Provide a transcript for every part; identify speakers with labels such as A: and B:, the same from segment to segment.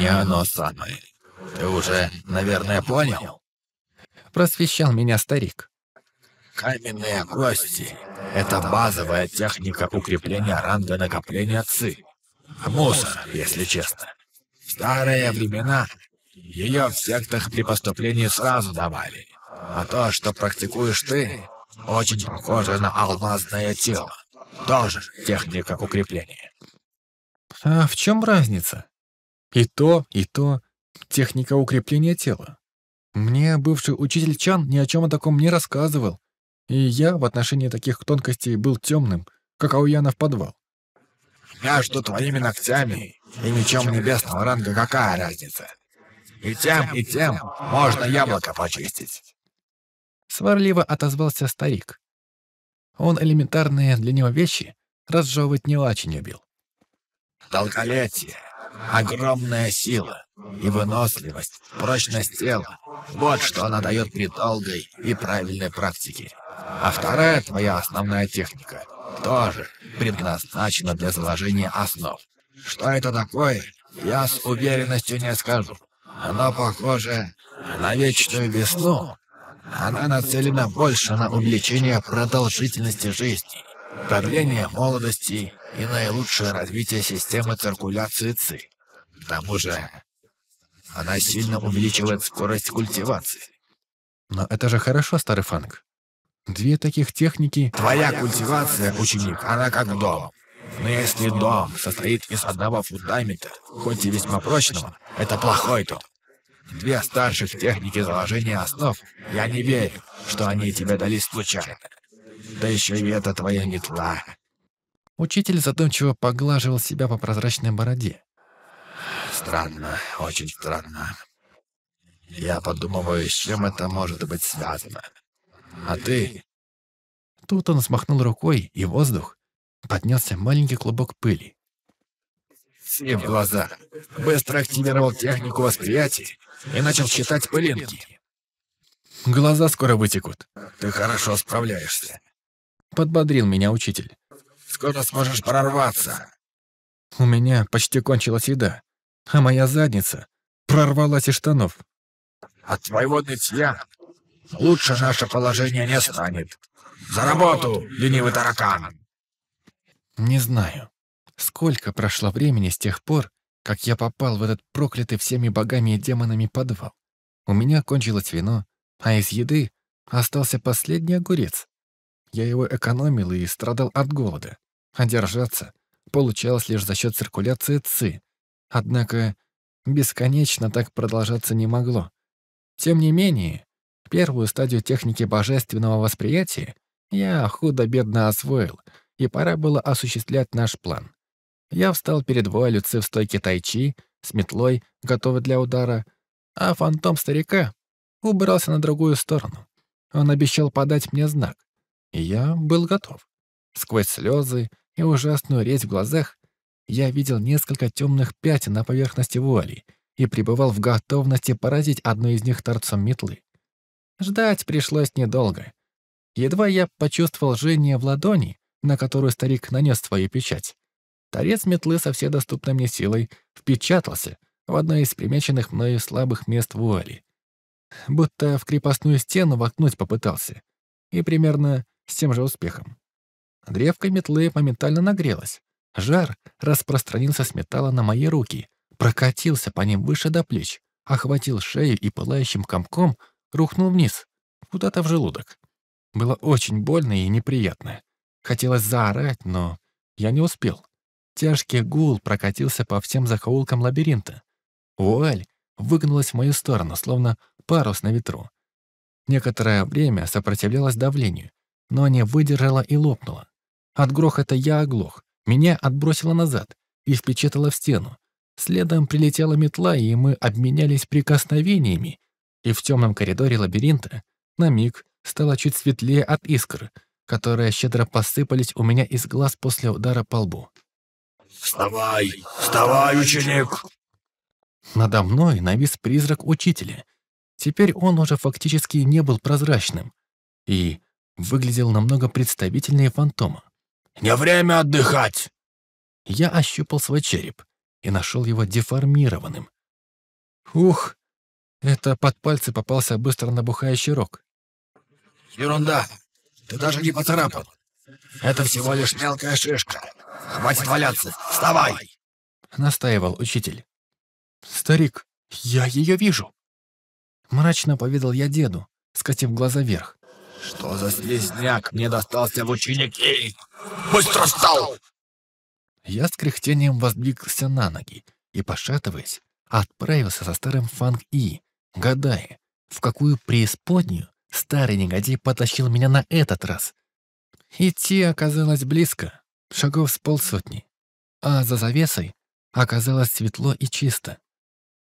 A: не оно самое. Ты уже, наверное, понял?
B: Просвещал меня старик.
A: Каменные кости — это базовая техника укрепления ранга накопления ЦИ. Мусор, если честно. В старые времена ее в сектах при поступлении сразу давали. А то, что практикуешь ты, очень похоже на алмазное тело. Тоже техника укрепления.
B: А в чем разница? И то, и то техника укрепления тела. Мне бывший учитель Чан ни о чем о таком не рассказывал, и я в отношении таких тонкостей был темным, как Ауяна в подвал.
A: Между твоими ногтями и мечом небесного ранга какая разница? И тем, и тем можно яблоко почистить.
B: Сварливо отозвался старик. Он элементарные для него вещи разжевывать не очень любил.
A: Долголетие, огромная сила и выносливость, прочность тела — вот что она дает при долгой и правильной практике. А вторая твоя основная техника тоже предназначена для заложения основ. Что это такое, я с уверенностью не скажу. Оно похоже на вечную весну. Она нацелена больше на увеличение продолжительности жизни, продление молодости и наилучшее развитие системы циркуляции ЦИ. К тому же, она сильно увеличивает скорость культивации.
B: Но это же хорошо, старый фанк. Две таких техники...
A: Твоя культивация, ученик, она как дом. Но если дом состоит из одного фундамента, хоть и весьма прочного, это плохой дом. Две старших техники заложения основ, я не верю, что они тебе дали случайно. Да еще и это твоя метла.
B: Учитель задумчиво поглаживал себя по прозрачной бороде.
A: Странно, очень странно. Я подумываю, с чем это может быть связано. А ты?
B: Тут он смахнул рукой, и воздух поднялся маленький клубок пыли.
A: Си в глаза. Быстро активировал технику восприятия и начал считать пылинки.
B: Глаза скоро вытекут.
A: Ты хорошо справляешься.
B: Подбодрил меня учитель.
A: Скоро сможешь прорваться.
B: У меня почти кончилась еда, а моя задница прорвалась из штанов.
A: От твоего нытья лучше наше положение не станет. За работу, ленивый таракан!
B: Не знаю, сколько прошло времени с тех пор, как я попал в этот проклятый всеми богами и демонами подвал. У меня кончилось вино, а из еды остался последний огурец. Я его экономил и страдал от голода. А держаться получалось лишь за счет циркуляции ЦИ. Однако бесконечно так продолжаться не могло. Тем не менее, первую стадию техники божественного восприятия я худо-бедно освоил, и пора было осуществлять наш план. Я встал перед вуалью в стойке тайчи, с метлой, готовый для удара, а фантом старика убрался на другую сторону. Он обещал подать мне знак, я был готов. Сквозь слезы и ужасную резь в глазах я видел несколько темных пятен на поверхности вуали и пребывал в готовности поразить одну из них торцом метлы. Ждать пришлось недолго. Едва я почувствовал жжение в ладони, на которую старик нанес свою печать, Торец метлы со всей доступной мне силой впечатался в одно из примеченных мною слабых мест вуали. Будто в крепостную стену воткнуть попытался. И примерно с тем же успехом. Древко метлы моментально нагрелось. Жар распространился с металла на мои руки, прокатился по ним выше до плеч, охватил шею и пылающим комком рухнул вниз, куда-то в желудок. Было очень больно и неприятно. Хотелось заорать, но я не успел. Тяжкий гул прокатился по всем закоулкам лабиринта. Вуаль выгнулась в мою сторону, словно парус на ветру. Некоторое время сопротивлялась давлению, но не выдержала и лопнула. От грохота я оглох, меня отбросило назад и впечатало в стену. Следом прилетела метла, и мы обменялись прикосновениями, и в темном коридоре лабиринта на миг стало чуть светлее от искр, которые щедро посыпались у меня из глаз после удара по лбу.
A: «Вставай! Вставай, ученик!»
B: Надо мной навис призрак учителя. Теперь он уже фактически не был прозрачным и выглядел намного представительнее фантома.
A: «Не время отдыхать!»
B: Я ощупал свой череп и нашел его деформированным, Ух, это под пальцы попался быстро набухающий рог.
A: Ерунда. Ты даже не поцарапал. Это всего лишь мелкая шишка. Хватит валяться. Вставай!»
B: Настаивал учитель. «Старик, я ее вижу!» Мрачно поведал я деду, скатив глаза вверх.
A: «Что за слизняк мне достался в ученики? Быстро встал!»
B: Я с кряхтением воздвигся на ноги и, пошатываясь, отправился со старым Фанг-И, гадая, в какую преисподнюю старый негодяй потащил меня на этот раз. Идти оказалось близко, шагов с полсотни, а за завесой оказалось светло и чисто.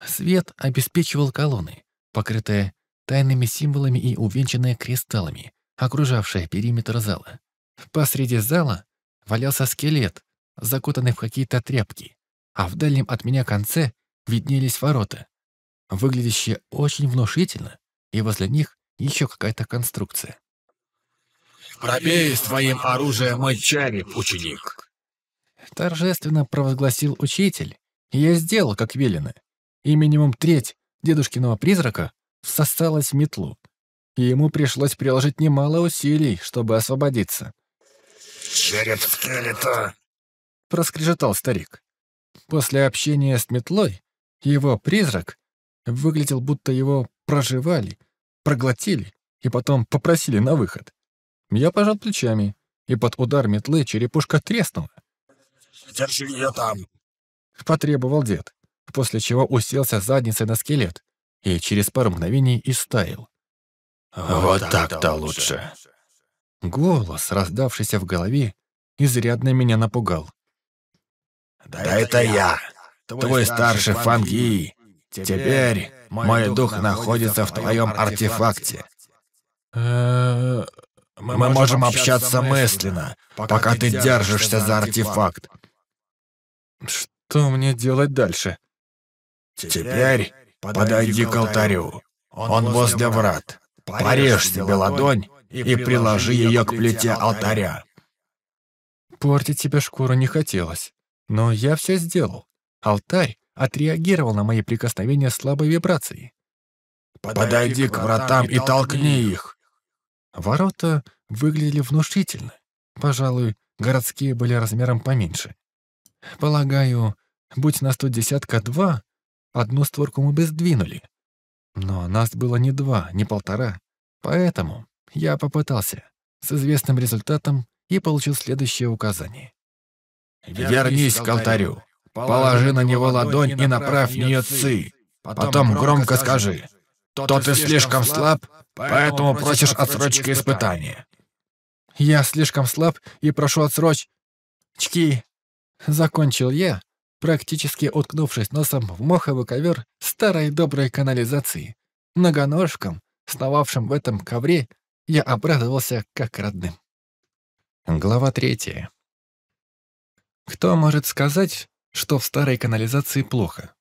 B: Свет обеспечивал колонны, покрытые тайными символами и увенчанные кристаллами, окружавшие периметр зала. Посреди зала валялся скелет, закутанный в какие-то тряпки, а в дальнем от меня конце виднелись ворота, выглядящие очень внушительно, и возле них еще какая-то конструкция.
A: «Пробей своим оружием мой череп, ученик!»
B: Торжественно провозгласил учитель, и я сделал, как велено. И минимум треть дедушкиного призрака всосалась в метлу, и ему пришлось приложить немало усилий, чтобы освободиться.
A: «Череп скелета!»
B: — проскрежетал старик. После общения с метлой его призрак выглядел, будто его проживали, проглотили и потом попросили на выход. Я пожал плечами, и под удар метлы черепушка треснула.
A: «Держи ее там!»
B: — потребовал дед, после чего уселся задницей на скелет и через пару мгновений истаял.
A: «Вот так-то лучше!»
B: Голос, раздавшийся в голове, изрядно меня напугал.
A: «Да это я, твой старший Фанги. Теперь мой дух находится в твоем артефакте.
B: Э,
A: Мы можем общаться мысленно, пока ты держишься за артефакт.
B: Что мне делать дальше?
A: Теперь подойди к алтарю. Он возле врат. Порежь себе ладонь и приложи ее к плите алтаря.
B: Портить себе шкуру не хотелось, но я все сделал. Алтарь отреагировал на мои прикосновения слабой вибрацией.
A: Подойди к вратам и толкни их.
B: Ворота выглядели внушительно. Пожалуй, городские были размером поменьше. Полагаю, будь нас тут десятка-два, одну створку мы бы сдвинули. Но нас было не два, не полтора. Поэтому я попытался, с известным результатом, и получил следующее указание.
A: «Вернись к алтарю, положи на него ладонь и направь в нее ци. Потом громко скажи, то ты слишком слаб, поэтому просишь отсрочки испытания».
B: «Я слишком слаб и прошу отсрочки». Закончил я, практически уткнувшись носом в моховый ковер старой доброй канализации. Многоножком, сновавшим в этом ковре, я обрадовался как родным. Глава третья. Кто может сказать, что в старой канализации плохо?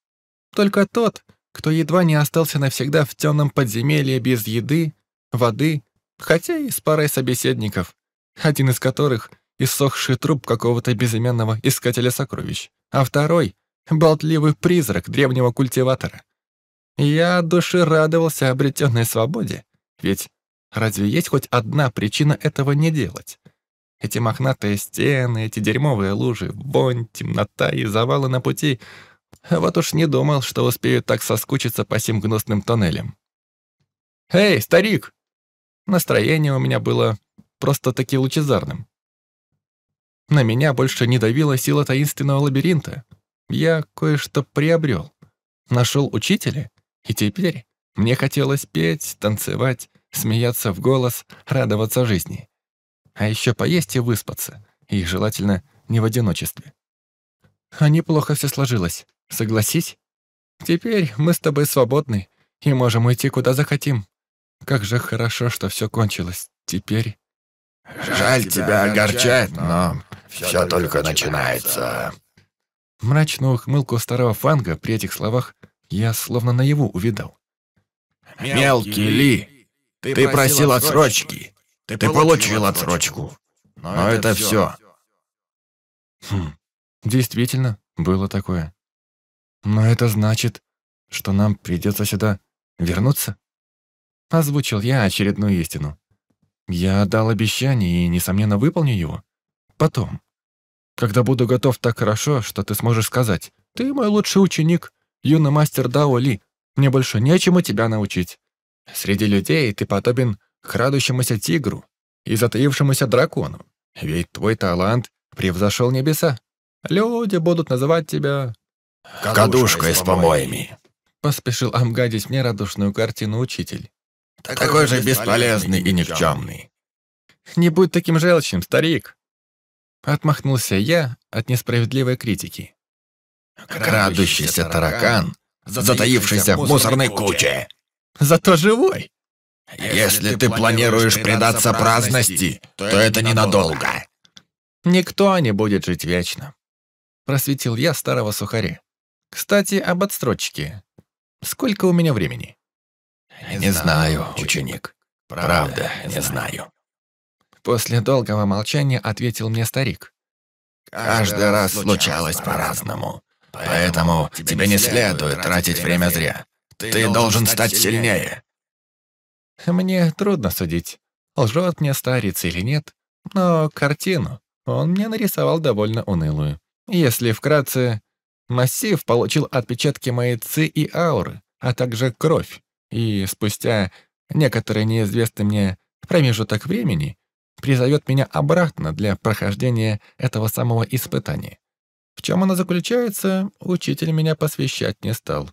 B: Только тот, кто едва не остался навсегда в темном подземелье без еды, воды, хотя и с парой собеседников, один из которых — иссохший труп какого-то безымянного искателя сокровищ, а второй — болтливый призрак древнего культиватора. Я от души радовался обретенной свободе, ведь разве есть хоть одна причина этого не делать? Эти мохнатые стены, эти дерьмовые лужи, вонь, темнота и завалы на пути. Вот уж не думал, что успею так соскучиться по сим гнусным тоннелям. «Эй, старик!» Настроение у меня было просто-таки лучезарным. На меня больше не давила сила таинственного лабиринта. Я кое-что приобрел. Нашел учителя, и теперь мне хотелось петь, танцевать, смеяться в голос, радоваться жизни. А еще поесть и выспаться, и желательно не в одиночестве. А неплохо все сложилось, согласись? Теперь мы с тобой свободны и можем уйти куда захотим. Как же хорошо, что все кончилось. Теперь...
A: Жаль тебя огорчать, но все только начинается.
B: Мрачную ухмылку старого фанга при этих словах я словно наяву увидал.
A: Мелкий Ли, ты просил отсрочки. Ты получил отсрочку. Но это все.
B: Хм, действительно, было такое. Но это значит, что нам придется сюда вернуться? Озвучил я очередную истину. Я дал обещание и, несомненно, выполню его. Потом. Когда буду готов так хорошо, что ты сможешь сказать, «Ты мой лучший ученик, юный мастер Дао Ли. Мне больше нечему тебя научить. Среди людей ты подобен крадущемуся тигру и затаившемуся дракону. Ведь твой талант превзошел небеса. Люди будут называть тебя
A: «Кадушкой с помоями», —
B: поспешил обгадить мне радушную картину учитель.
A: «Такой же бесполезный и никчемный».
B: «Не будь таким желчным, старик!» Отмахнулся я от несправедливой критики.
A: «Крадущийся таракан, затаившийся в мусорной куче».
B: «Зато живой!»
A: «Если ты планируешь предаться праздности, то это ненадолго».
B: «Никто не будет жить вечно», — просветил я старого сухаря. «Кстати, об отстрочке. Сколько у меня времени?»
A: «Не знаю, ученик. Правда, не знаю».
B: После долгого молчания ответил мне старик.
A: «Каждый раз случалось по-разному. Поэтому тебе не следует тратить время зря. Ты должен стать сильнее».
B: Мне трудно судить, лжет мне старец или нет, но картину он мне нарисовал довольно унылую. Если вкратце, массив получил отпечатки моей ци и ауры, а также кровь, и спустя некоторый неизвестный мне промежуток времени призовет меня обратно для прохождения этого самого испытания. В чем оно заключается, учитель меня посвящать не стал.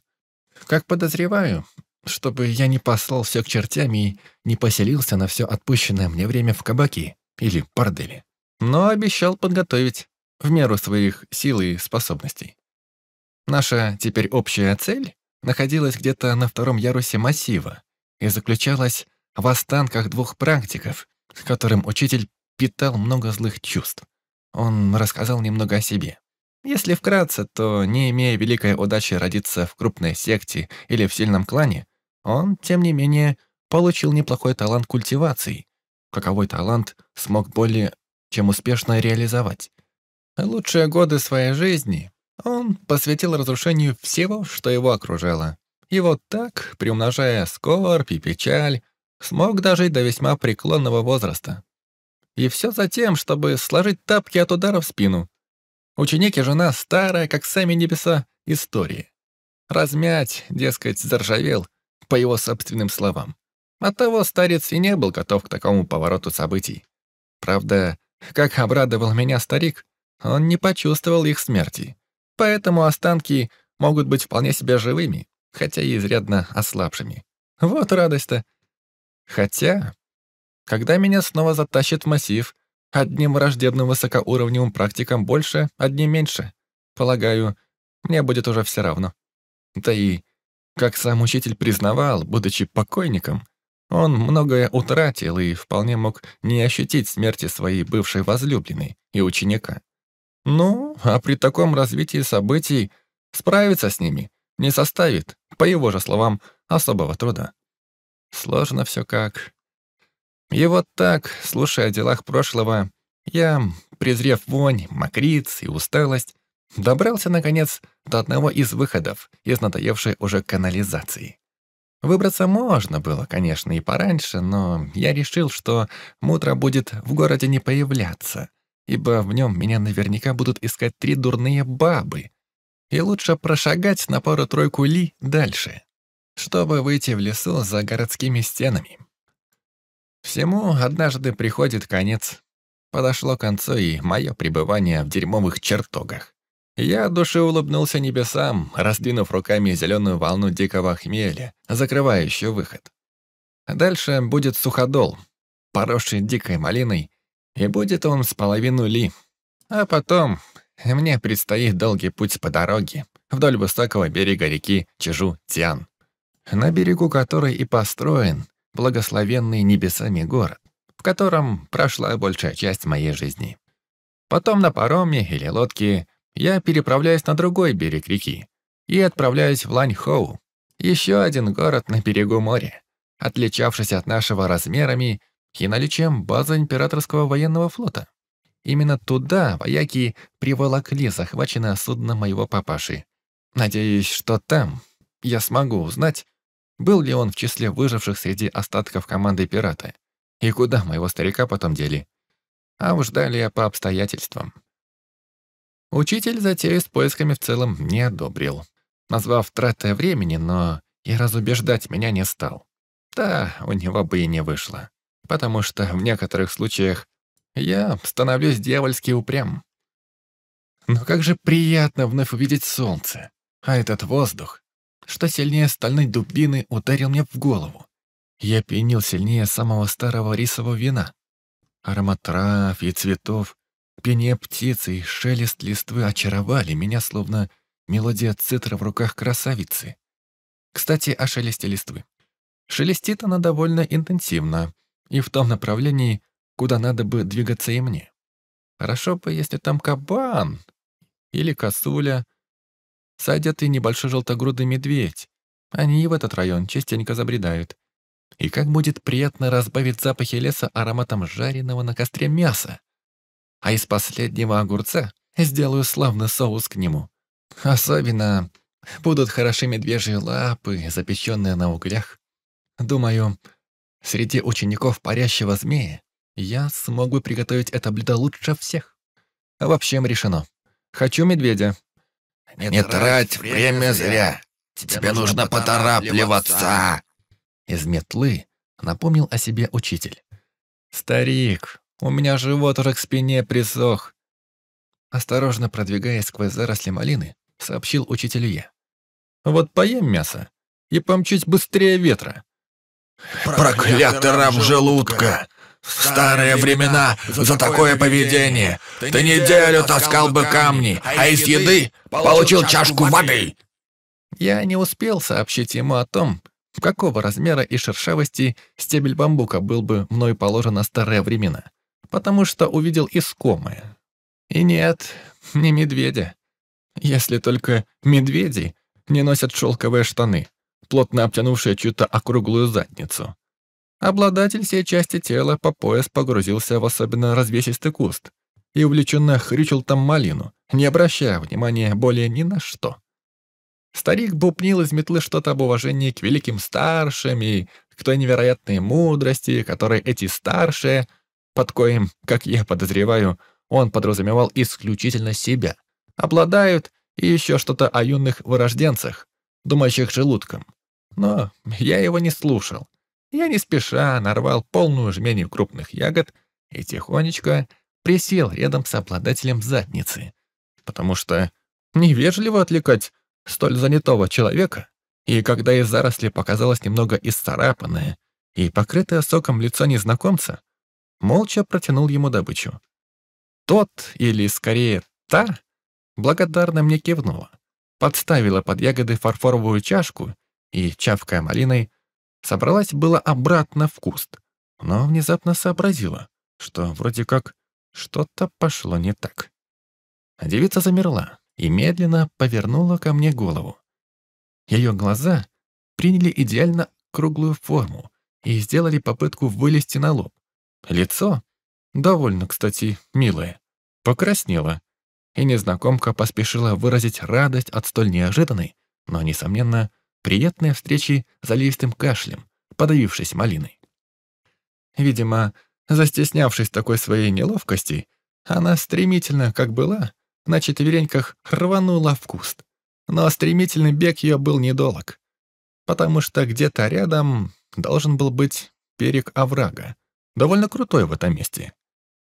B: Как подозреваю, чтобы я не послал все к чертям и не поселился на все отпущенное мне время в кабаке или борделе. Но обещал подготовить в меру своих сил и способностей. Наша теперь общая цель находилась где-то на втором ярусе массива и заключалась в останках двух практиков, которым учитель питал много злых чувств. Он рассказал немного о себе. Если вкратце, то, не имея великой удачи родиться в крупной секте или в сильном клане, он, тем не менее, получил неплохой талант культивации. Каковой талант смог более чем успешно реализовать. Лучшие годы своей жизни он посвятил разрушению всего, что его окружало. И вот так, приумножая скорбь и печаль, смог дожить до весьма преклонного возраста. И все за тем, чтобы сложить тапки от удара в спину. Ученик и жена старая, как сами небеса, истории. Размять, дескать, заржавел, по его собственным словам. Оттого старец и не был готов к такому повороту событий. Правда, как обрадовал меня старик, он не почувствовал их смерти. Поэтому останки могут быть вполне себе живыми, хотя и изрядно ослабшими. Вот радость-то. Хотя, когда меня снова затащит в массив, одним враждебным высокоуровневым практикам больше, одним меньше. Полагаю, мне будет уже все равно. Да и, как сам учитель признавал, будучи покойником, он многое утратил и вполне мог не ощутить смерти своей бывшей возлюбленной и ученика. Ну, а при таком развитии событий справиться с ними не составит, по его же словам, особого труда. Сложно все как. И вот так, слушая о делах прошлого, я, презрев вонь, мокриц и усталость, добрался, наконец, до одного из выходов из надоевшей уже канализации. Выбраться можно было, конечно, и пораньше, но я решил, что мудро будет в городе не появляться, ибо в нем меня наверняка будут искать три дурные бабы, и лучше прошагать на пару-тройку ли дальше чтобы выйти в лесу за городскими стенами. Всему однажды приходит конец. Подошло к концу и мое пребывание в дерьмовых чертогах. Я от души улыбнулся небесам, раздвинув руками зеленую волну дикого хмеля, закрывающую выход. Дальше будет суходол, поросший дикой малиной, и будет он с половину ли. А потом мне предстоит долгий путь по дороге вдоль высокого берега реки Чижу-Тян на берегу которой и построен благословенный небесами город, в котором прошла большая часть моей жизни. Потом на пароме или лодке я переправляюсь на другой берег реки и отправляюсь в Ланьхоу, еще один город на берегу моря, отличавшийся от нашего размерами и наличием базы императорского военного флота. Именно туда вояки приволокли захваченное судно моего папаши. Надеюсь, что там я смогу узнать, был ли он в числе выживших среди остатков команды пирата, и куда моего старика потом дели. А уж далее по обстоятельствам. Учитель затею с поисками в целом не одобрил, назвав тратой времени, но и разубеждать меня не стал. Да, у него бы и не вышло, потому что в некоторых случаях я становлюсь дьявольски упрям. Но как же приятно вновь увидеть солнце, а этот воздух, что сильнее стальной дубины, ударил мне в голову. Я пьянил сильнее самого старого рисового вина. Аромат трав и цветов, пение птицы и шелест листвы очаровали меня, словно мелодия цитра в руках красавицы. Кстати, о шелесте листвы. Шелестит она довольно интенсивно и в том направлении, куда надо бы двигаться и мне. Хорошо бы, если там кабан или косуля, садят и небольшой желтогрудый медведь. Они и в этот район частенько забредают. И как будет приятно разбавить запахи леса ароматом жареного на костре мяса. А из последнего огурца сделаю славный соус к нему. Особенно будут хороши медвежьи лапы, запеченные на углях. Думаю, среди учеников парящего змея я смог бы приготовить это блюдо лучше всех. В общем, решено. Хочу медведя.
A: Не трать время зря. Тебе нужно поторапливаться.
B: Из метлы напомнил о себе учитель. Старик, у меня живот уже к спине присох. Осторожно продвигаясь сквозь заросли малины, сообщил учителю я. Вот поем мясо и помчусь быстрее ветра.
A: Проклятый раб желудка! В старые времена за такое поведение ты неделю таскал бы камни, а из еды получил чашку воды.
B: Я не успел сообщить ему о том, какого размера и шершавости стебель бамбука был бы мной положен на старые времена, потому что увидел искомое. И нет, не медведя. Если только медведи не носят шелковые штаны, плотно обтянувшие чью-то округлую задницу. Обладатель всей части тела по пояс погрузился в особенно развесистый куст и увлеченно хрючил там малину, не обращая внимания более ни на что. Старик бубнил из метлы что-то об уважении к великим старшим и к той невероятной мудрости, которой эти старшие, под коим, как я подозреваю, он подразумевал исключительно себя, обладают и еще что-то о юных вырожденцах, думающих желудком. Но я его не слушал я не спеша нарвал полную жменю крупных ягод и тихонечко присел рядом с обладателем задницы, потому что невежливо отвлекать столь занятого человека, и когда из заросли показалось немного исцарапанное и покрытое соком лицо незнакомца, молча протянул ему добычу. Тот, или скорее та, благодарно мне кивнула, подставила под ягоды фарфоровую чашку и, чавкая малиной, Собралась было обратно в куст, но внезапно сообразила, что вроде как что-то пошло не так. Девица замерла и медленно повернула ко мне голову. Ее глаза приняли идеально круглую форму и сделали попытку вылезти на лоб. Лицо, довольно, кстати, милое, покраснело, и незнакомка поспешила выразить радость от столь неожиданной, но, несомненно, приятной встречи заливистым кашлем, подавившись малиной. Видимо, застеснявшись такой своей неловкости, она стремительно, как была, на четвереньках рванула в куст. Но стремительный бег ее был недолг, потому что где-то рядом должен был быть берег оврага, довольно крутой в этом месте.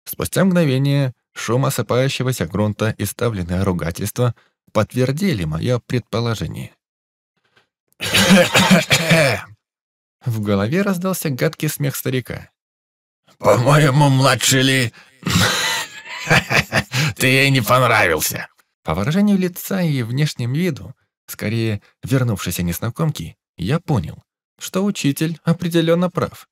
B: Спустя мгновение шум осыпающегося грунта и ставленное ругательство подтвердили мое предположение. В голове раздался гадкий смех старика.
A: «По-моему, младший ли... ты ей не понравился».
B: По выражению лица и внешнему виду, скорее вернувшейся незнакомки, я понял, что учитель определенно прав.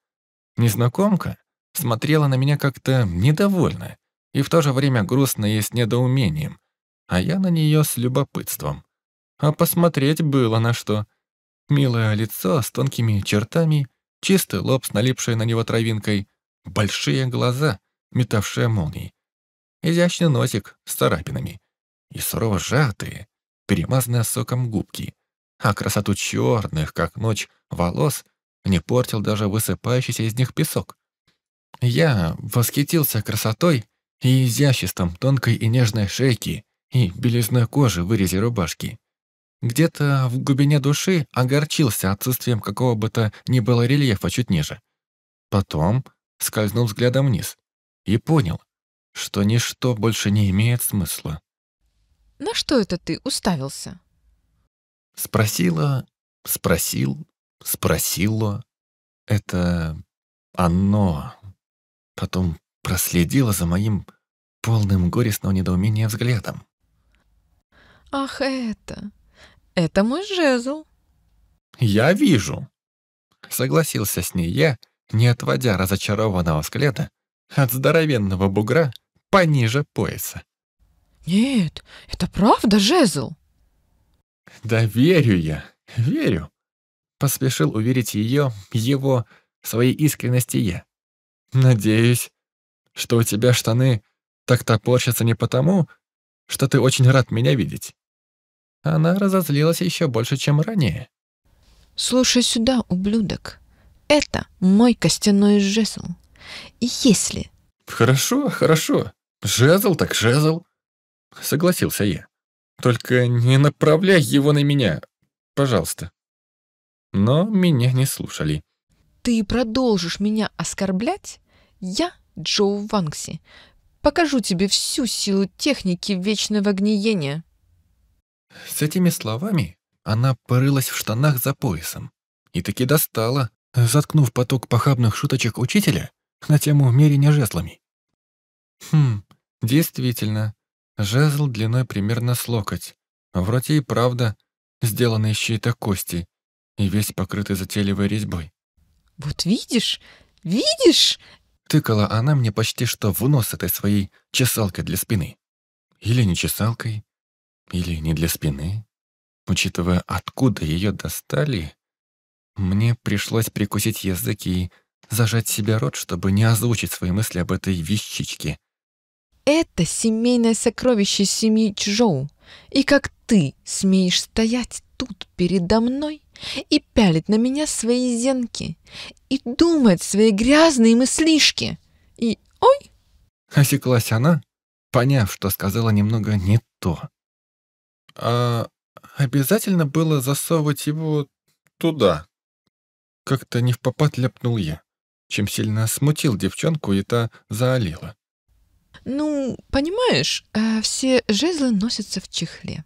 B: Незнакомка смотрела на меня как-то недовольно и в то же время грустно и с недоумением, а я на нее с любопытством. А посмотреть было на что. Милое лицо с тонкими чертами, чистый лоб с налипшей на него травинкой, большие глаза, метавшие молнии, изящный носик с царапинами и сурово сжатые, перемазанные соком губки, а красоту черных, как ночь, волос не портил даже высыпающийся из них песок. Я восхитился красотой и изяществом тонкой и нежной шейки и белизной кожи в вырезе рубашки. Где-то в глубине души огорчился отсутствием какого бы то ни было рельефа чуть ниже. Потом скользнул взглядом вниз и понял, что ничто больше не имеет смысла.
C: «На что это ты уставился?»
B: Спросила, спросил, спросила. Это оно. Потом проследила за моим полным горестного недоумения взглядом.
C: «Ах, это... это мой жезл!»
B: «Я вижу!» Согласился с ней я, не отводя разочарованного взгляда от здоровенного бугра пониже пояса.
C: «Нет, это правда жезл?»
B: «Да верю я, верю!» Поспешил уверить ее, его, своей искренности я. «Надеюсь, что у тебя штаны так топорщатся не потому, что ты очень рад меня видеть». Она разозлилась еще больше, чем ранее.
C: «Слушай сюда, ублюдок. Это мой костяной жезл. И если...»
B: «Хорошо, хорошо. Жезл так жезл», — согласился я. «Только не направляй его на меня, пожалуйста». Но меня не слушали.
C: «Ты продолжишь меня оскорблять? Я, Джоу Ванкси, покажу тебе всю силу техники вечного гниения».
B: С этими словами она порылась в штанах за поясом и таки достала, заткнув поток похабных шуточек учителя на тему мерения жезлами. Хм, действительно, жезл длиной примерно с локоть, вроде и правда, сделанный из чьей-то кости и весь покрытый затейливой резьбой.
C: «Вот видишь, видишь?»
B: Тыкала она мне почти что в нос этой своей чесалкой для спины. Или не чесалкой, или не для спины. Учитывая, откуда ее достали, мне пришлось прикусить язык и зажать себе рот, чтобы не озвучить свои мысли об этой вещичке.
C: «Это семейное сокровище семьи Чжоу. И как ты смеешь стоять тут передо мной и пялить на меня свои зенки, и думать свои грязные мыслишки, и... Ой!»
B: Осеклась она, поняв, что сказала немного не то. «А обязательно было засовывать его туда?» Как-то не в попад ляпнул я, чем сильно смутил девчонку, и та заолела.
C: «Ну, понимаешь, э, все жезлы носятся в чехле».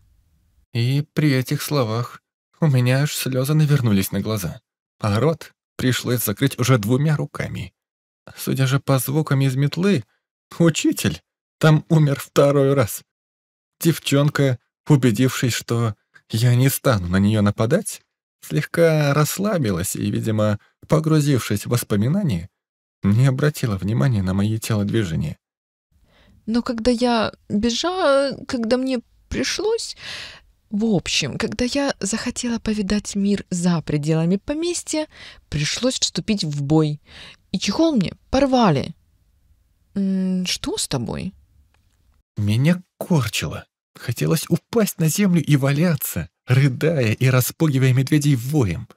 B: И при этих словах у меня аж слезы навернулись на глаза, а рот пришлось закрыть уже двумя руками. Судя же по звукам из метлы, учитель там умер второй раз. Девчонка, убедившись, что я не стану на нее нападать, слегка расслабилась и, видимо, погрузившись в воспоминания, не обратила внимания на мои телодвижения.
C: Но когда я бежала, когда мне пришлось... В общем, когда я захотела повидать мир за пределами поместья, пришлось вступить в бой. И чехол мне порвали. М -м, что с тобой?
B: Меня корчило. Хотелось упасть на землю и валяться, рыдая и распугивая медведей воем.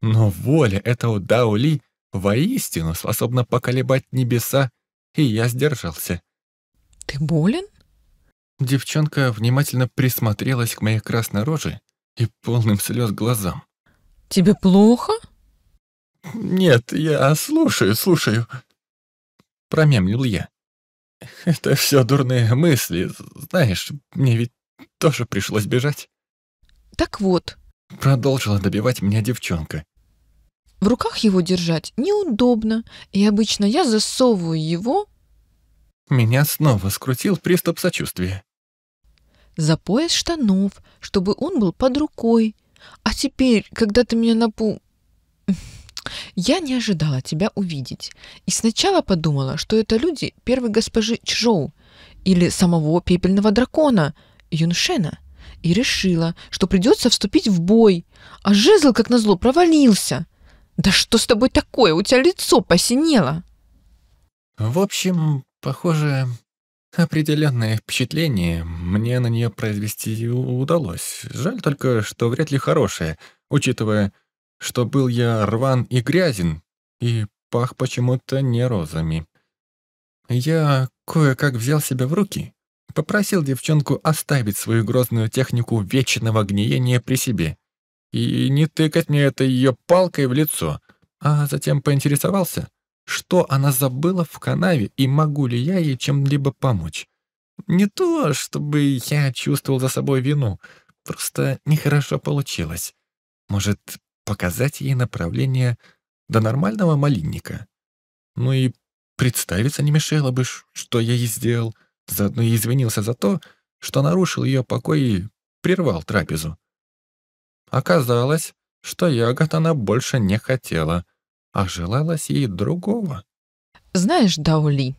B: Но воля этого Даули воистину способна поколебать небеса, и я сдержался.
C: Ты болен?
B: Девчонка внимательно присмотрелась к моей красной роже и полным слез глазам.
C: Тебе плохо?
B: Нет, я слушаю, слушаю. Промямлил я. Это все дурные мысли. Знаешь, мне ведь тоже пришлось бежать.
C: Так вот.
B: Продолжила добивать меня девчонка.
C: В руках его держать неудобно, и обычно я засовываю его...
B: Меня снова скрутил приступ сочувствия
C: за пояс штанов, чтобы он был под рукой. А теперь, когда ты меня напу... Я не ожидала тебя увидеть. И сначала подумала, что это люди первой госпожи Чжоу или самого пепельного дракона Юншена. И решила, что придется вступить в бой. А жезл, как назло, провалился. Да что с тобой такое? У тебя лицо посинело.
B: В общем, похоже, Определенное впечатление мне на нее произвести удалось. Жаль только, что вряд ли хорошее, учитывая, что был я рван и грязен, и пах почему-то не розами. Я кое-как взял себя в руки, попросил девчонку оставить свою грозную технику вечного гниения при себе и не тыкать мне этой ее палкой в лицо, а затем поинтересовался, что она забыла в канаве и могу ли я ей чем-либо помочь. Не то, чтобы я чувствовал за собой вину, просто нехорошо получилось. Может, показать ей направление до нормального малинника? Ну и представиться не мешало бы, что я ей сделал. Заодно и извинился за то, что нарушил ее покой и прервал трапезу. Оказалось, что ягод она больше не хотела, а желалось ей другого.
C: Знаешь, Даули,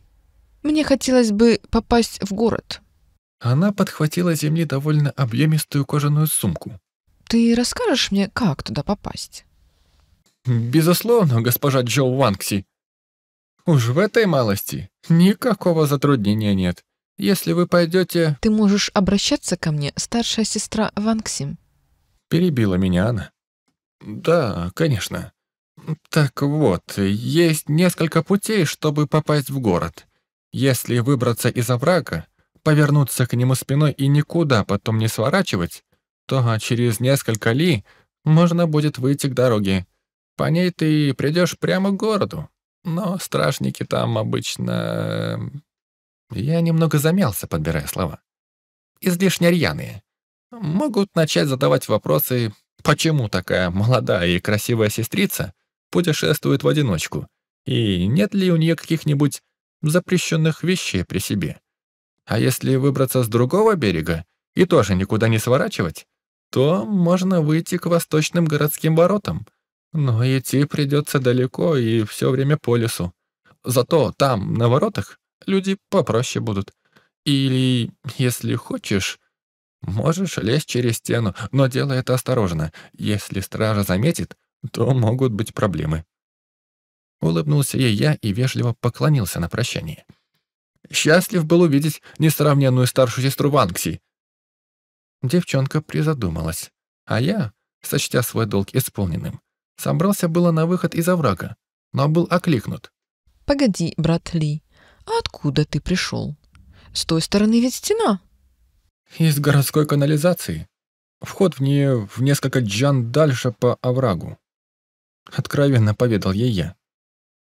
C: мне хотелось бы попасть в город.
B: Она подхватила с земли довольно объемистую кожаную сумку.
C: Ты расскажешь мне, как туда попасть?
B: Безусловно, госпожа Джо Ванкси. Уж в этой малости никакого затруднения нет. Если вы пойдете...
C: Ты можешь обращаться ко мне, старшая сестра Ванкси.
B: Перебила меня она. Да, конечно. Так вот, есть несколько путей, чтобы попасть в город. Если выбраться из оврага, повернуться к нему спиной и никуда потом не сворачивать, то через несколько ли можно будет выйти к дороге. По ней ты придешь прямо к городу. Но стражники там обычно... Я немного замялся, подбирая слова. Излишне рьяные. Могут начать задавать вопросы, почему такая молодая и красивая сестрица путешествует в одиночку, и нет ли у нее каких-нибудь запрещенных вещей при себе. А если выбраться с другого берега и тоже никуда не сворачивать, то можно выйти к восточным городским воротам. Но идти придется далеко и все время по лесу. Зато там, на воротах, люди попроще будут. Или, если хочешь, можешь лезть через стену, но делай это осторожно. Если стража заметит, то могут быть проблемы. Улыбнулся ей я и вежливо поклонился на прощание. Счастлив был увидеть несравненную старшую сестру Ванкси. Девчонка призадумалась, а я, сочтя свой долг исполненным, собрался было на выход из оврага, но был окликнут.
C: «Погоди, брат Ли, а откуда ты пришел? С той стороны ведь стена».
B: «Из городской канализации. Вход в нее в несколько джан дальше по оврагу. — откровенно поведал ей я.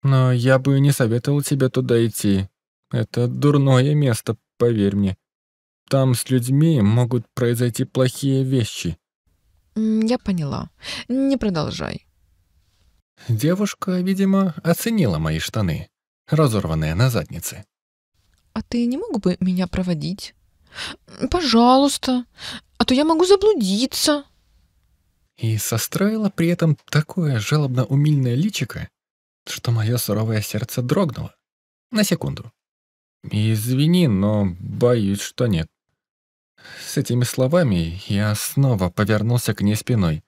B: «Но я бы не советовал тебе туда идти. Это дурное место, поверь мне. Там с людьми могут произойти плохие вещи».
C: «Я поняла. Не продолжай».
B: Девушка, видимо, оценила мои штаны, разорванные на заднице.
C: «А ты не мог бы меня проводить? Пожалуйста, а то я могу заблудиться»
B: и состроила при этом такое жалобно-умильное личико, что мое суровое сердце дрогнуло. На секунду. «Извини, но боюсь, что нет». С этими словами я снова повернулся к ней спиной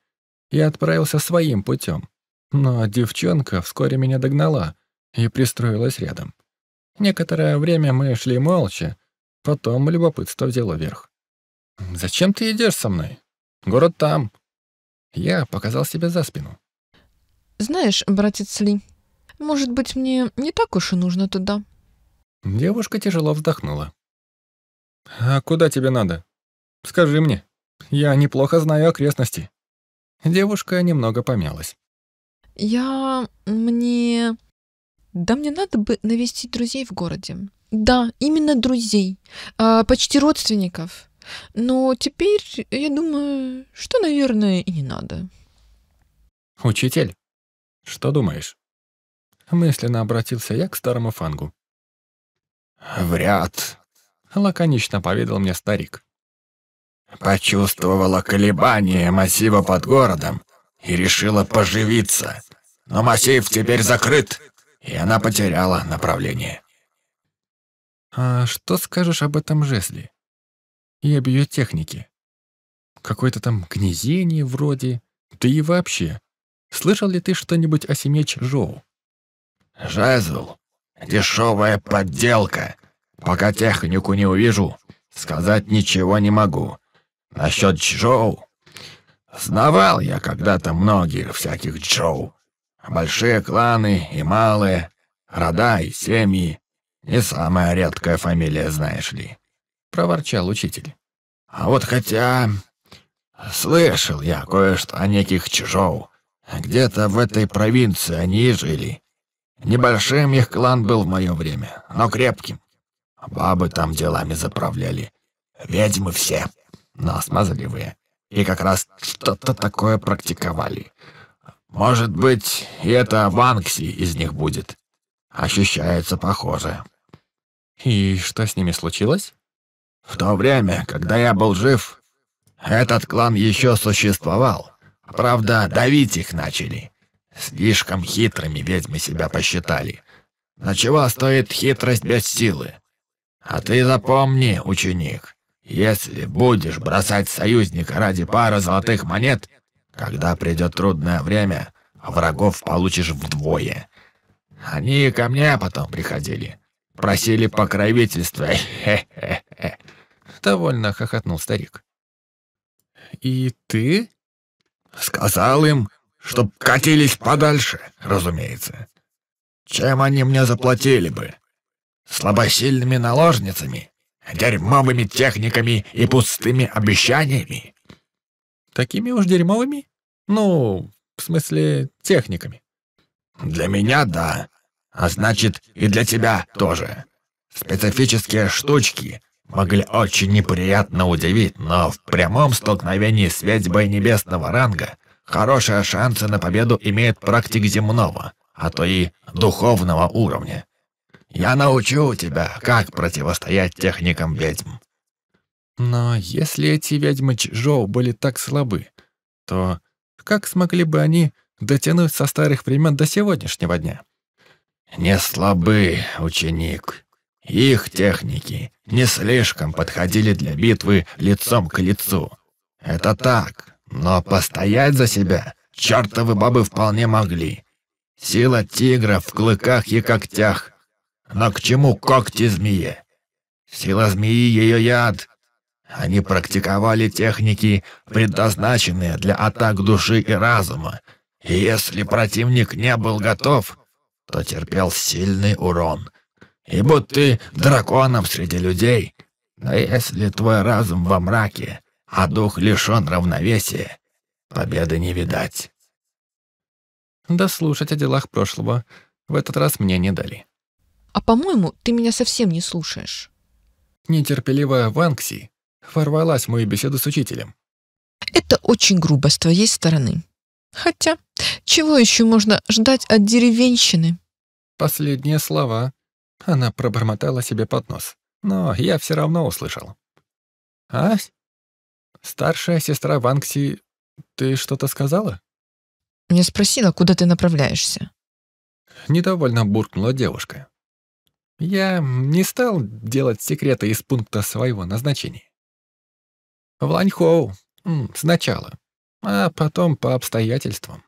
B: и отправился своим путем. Но девчонка вскоре меня догнала и пристроилась рядом. Некоторое время мы шли молча, потом любопытство взяло верх. «Зачем ты идешь со мной? Город там, я показал себя за спину.
C: «Знаешь, братец Ли, может быть, мне не так уж и нужно туда?»
B: Девушка тяжело вздохнула. «А куда тебе надо? Скажи мне. Я неплохо знаю окрестности». Девушка немного помялась.
C: «Я... мне... Да мне надо бы навестить друзей в городе. Да, именно друзей. А, почти родственников. Но теперь я думаю, что, наверное, и не надо.
B: «Учитель, что думаешь?» Мысленно обратился я к старому фангу.
A: «Вряд», —
B: лаконично поведал мне старик.
A: «Почувствовала колебание массива под городом и решила поживиться. Но массив теперь закрыт, и она потеряла направление».
B: «А что скажешь об этом жезле?» и об ее технике. Какой-то там князение вроде, да и вообще. Слышал ли ты что-нибудь о семье Чжоу?
A: Жезл — дешевая подделка, пока технику не увижу, сказать ничего не могу. Насчет Джоу. Знавал я когда-то многих всяких Джоу. Большие кланы и малые, рода и семьи. Не самая редкая фамилия, знаешь ли.
B: Проворчал учитель.
A: А вот хотя... Слышал я кое-что о неких Чжоу. Где-то в этой провинции они жили. Небольшим их клан был в мое время, но крепким. Бабы там делами заправляли. Ведьмы все, но смазливые. И как раз что-то такое практиковали. Может быть, и это Ванкси из них будет. Ощущается похоже.
B: И что с ними случилось?
A: В то время, когда я был жив, этот клан еще существовал. Правда, давить их начали. Слишком хитрыми ведьмы себя посчитали. На чего стоит хитрость без силы? А ты запомни, ученик, если будешь бросать союзника ради пары золотых монет, когда придет трудное время, врагов получишь вдвое. Они ко мне потом приходили, просили покровительства. Хе-хе-хе.
B: Довольно хохотнул старик. И ты?
A: Сказал им, чтоб катились подальше, разумеется. Чем они мне заплатили бы? Слабосильными наложницами, дерьмовыми техниками и пустыми обещаниями?
B: Такими уж дерьмовыми? Ну, в смысле, техниками.
A: Для меня — да. А значит, и для тебя тоже. Специфические штучки могли очень неприятно удивить, но в прямом столкновении с ведьмой небесного ранга хорошие шансы на победу имеет практик земного, а то и духовного уровня. Я научу тебя, как противостоять техникам ведьм.
B: Но если эти ведьмы Чжоу были так слабы, то как смогли бы они дотянуть со старых времен до сегодняшнего дня?
A: Не слабы, ученик. Их техники не слишком подходили для битвы лицом к лицу. Это так, но постоять за себя чертовы бабы вполне могли. Сила тигра в клыках и когтях. Но к чему когти змеи? Сила змеи — ее яд. Они практиковали техники, предназначенные для атак души и разума. И если противник не был готов, то терпел сильный урон — и будь ты драконом среди людей, но если твой разум во мраке, а дух лишен равновесия, победы не видать.
B: Да слушать о делах прошлого в этот раз мне не дали.
C: А по-моему, ты меня совсем не слушаешь.
B: Нетерпеливая Ванкси ворвалась в мою беседу с учителем.
C: Это очень грубо с твоей стороны. Хотя, чего еще можно ждать от деревенщины?
B: Последние слова она пробормотала себе под нос, но я все равно услышал. «Ась? Старшая сестра Ванкси, ты что-то сказала?»
C: Я спросила, куда ты направляешься.
B: Недовольно буркнула девушка. Я не стал делать секреты из пункта своего назначения. В Ланьхоу сначала, а потом по обстоятельствам.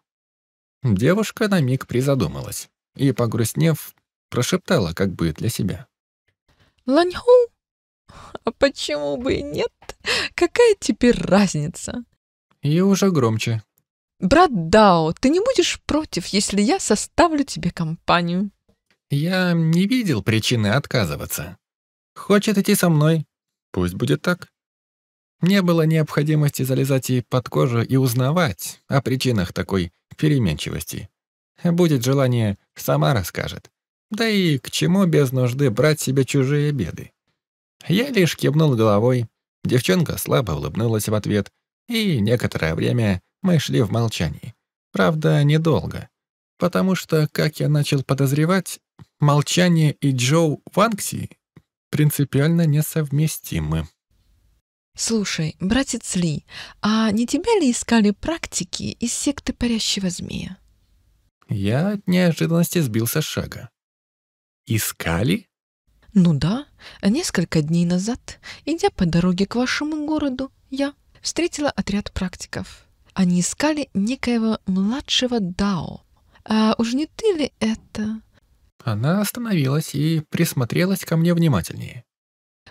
B: Девушка на миг призадумалась и, погрустнев, Прошептала как бы для себя.
C: Ланьху? А почему бы и нет? Какая теперь разница?
B: И уже громче.
C: Брат Дао, ты не будешь против, если я составлю тебе компанию?
B: Я не видел причины отказываться. Хочет идти со мной? Пусть будет так. Не было необходимости залезать ей под кожу и узнавать о причинах такой переменчивости. Будет желание, сама расскажет. Да и к чему без нужды брать себе чужие беды? Я лишь кивнул головой, девчонка слабо улыбнулась в ответ, и некоторое время мы шли в молчании. Правда, недолго. Потому что, как я начал подозревать, молчание и Джоу Ванкси принципиально несовместимы.
C: «Слушай, братец Ли, а не тебя ли искали практики из секты Парящего Змея?»
B: Я от неожиданности сбился с шага. Искали?
C: Ну да, несколько дней назад, идя по дороге к вашему городу, я встретила отряд практиков. Они искали некоего младшего Дао. А уж не ты ли это?
B: Она остановилась и присмотрелась ко мне внимательнее.